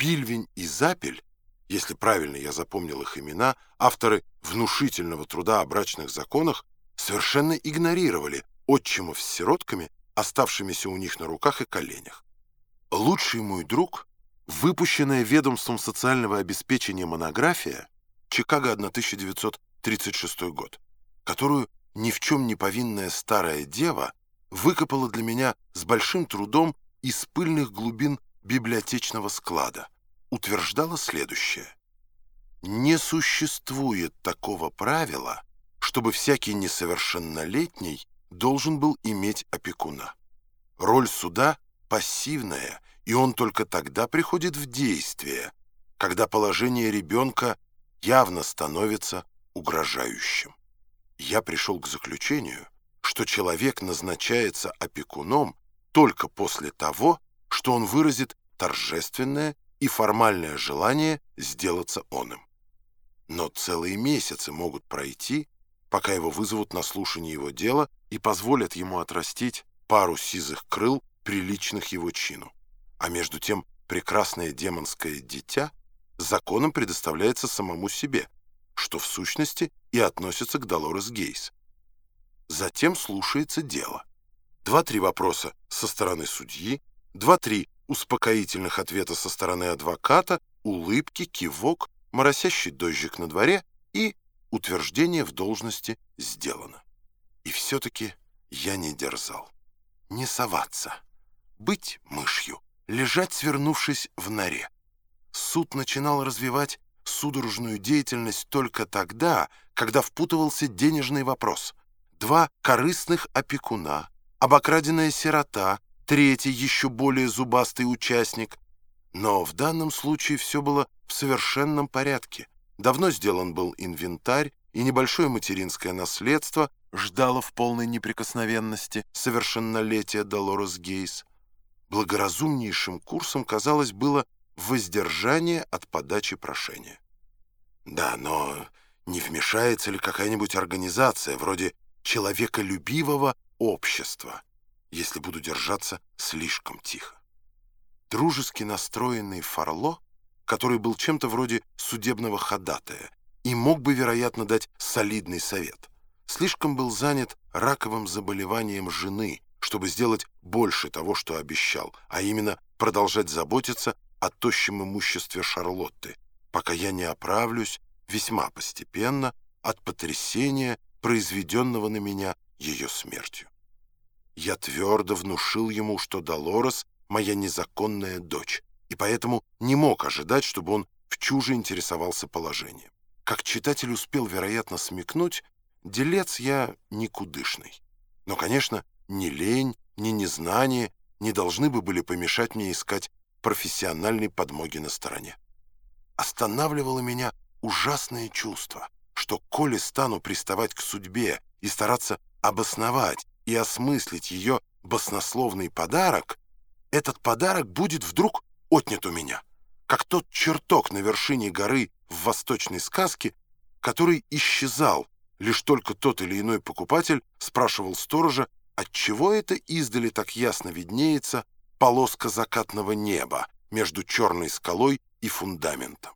Пильвень и Запель, если правильно я запомнил их имена, авторы внушительного труда о брачных законах, совершенно игнорировали отчимов с сиротками, оставшимися у них на руках и коленях. Лучший мой друг, выпущенная ведомством социального обеспечения монография «Чикаго, 1936 год», которую ни в чем не повинная старая дева выкопала для меня с большим трудом из пыльных глубин библиотечного склада, утверждала следующее. Не существует такого правила, чтобы всякий несовершеннолетний должен был иметь опекуна. Роль суда пассивная, и он только тогда приходит в действие, когда положение ребенка явно становится угрожающим. Я пришел к заключению, что человек назначается опекуном только после того, что он выразит торжественное и формальное желание сделаться оным. Но целые месяцы могут пройти, пока его вызовут на слушание его дела и позволят ему отрастить пару сизых крыл, приличных его чину. А между тем прекрасное демонское дитя законом предоставляется самому себе, что в сущности и относится к Долорес Гейс. Затем слушается дело. Два-три вопроса со стороны судьи, два-три успокоительных ответа со стороны адвоката, улыбки, кивок, моросящий дождик на дворе и утверждение в должности сделано. И все-таки я не дерзал. Не соваться. Быть мышью. Лежать, свернувшись в норе. Суд начинал развивать судорожную деятельность только тогда, когда впутывался денежный вопрос. Два корыстных опекуна, обокраденная сирота, третий, еще более зубастый участник. Но в данном случае все было в совершенном порядке. Давно сделан был инвентарь, и небольшое материнское наследство ждало в полной неприкосновенности совершеннолетия Долорес Гейс. Благоразумнейшим курсом, казалось, было воздержание от подачи прошения. Да, но не вмешается ли какая-нибудь организация вроде человеколюбивого общества, если буду держаться слишком тихо? Дружески настроенный Фарло, который был чем-то вроде судебного ходатая и мог бы, вероятно, дать солидный совет, слишком был занят раковым заболеванием жены, чтобы сделать больше того, что обещал, а именно продолжать заботиться о тощем имуществе Шарлотты, пока я не оправлюсь весьма постепенно от потрясения, произведенного на меня ее смертью. Я твердо внушил ему, что Долорес — моя незаконная дочь, и поэтому не мог ожидать, чтобы он в чуже интересовался положением. Как читатель успел, вероятно, смекнуть, делец я никудышный. Но, конечно, ни лень, ни незнание не должны бы были помешать мне искать профессиональной подмоги на стороне. Останавливало меня ужасное чувство, что коли стану приставать к судьбе и стараться обосновать и осмыслить ее баснословный подарок, этот подарок будет вдруг отнят у меня, как тот чертог на вершине горы в восточной сказке, который исчезал, лишь только тот или иной покупатель спрашивал сторожа, отчего это издали так ясно виднеется полоска закатного неба между черной скалой и фундаментом.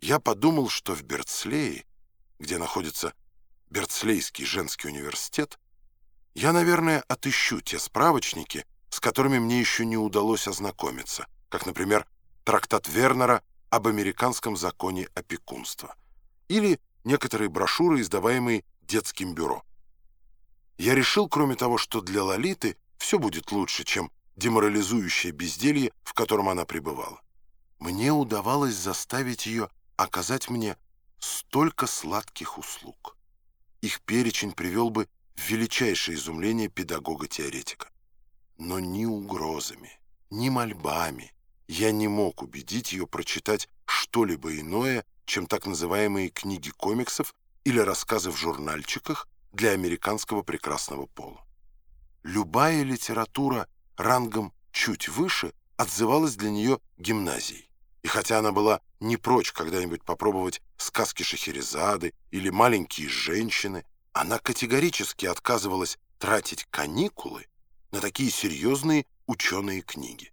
Я подумал, что в Берцлее, где находится Берцлейский женский университет, я, наверное, отыщу те справочники, с которыми мне еще не удалось ознакомиться, как, например, трактат Вернера об американском законе опекунства или некоторые брошюры, издаваемые детским бюро. Я решил, кроме того, что для Лолиты все будет лучше, чем деморализующее безделье, в котором она пребывала. Мне удавалось заставить ее оказать мне столько сладких услуг. Их перечень привел бы величайшее изумление педагога-теоретика. Но ни угрозами, ни мольбами я не мог убедить ее прочитать что-либо иное, чем так называемые книги комиксов или рассказы в журнальчиках для американского прекрасного пола. Любая литература рангом чуть выше отзывалась для нее гимназией. И хотя она была не прочь когда-нибудь попробовать сказки Шахерезады или маленькие женщины, она категорически отказывалась тратить каникулы на такие серьезные ученые книги.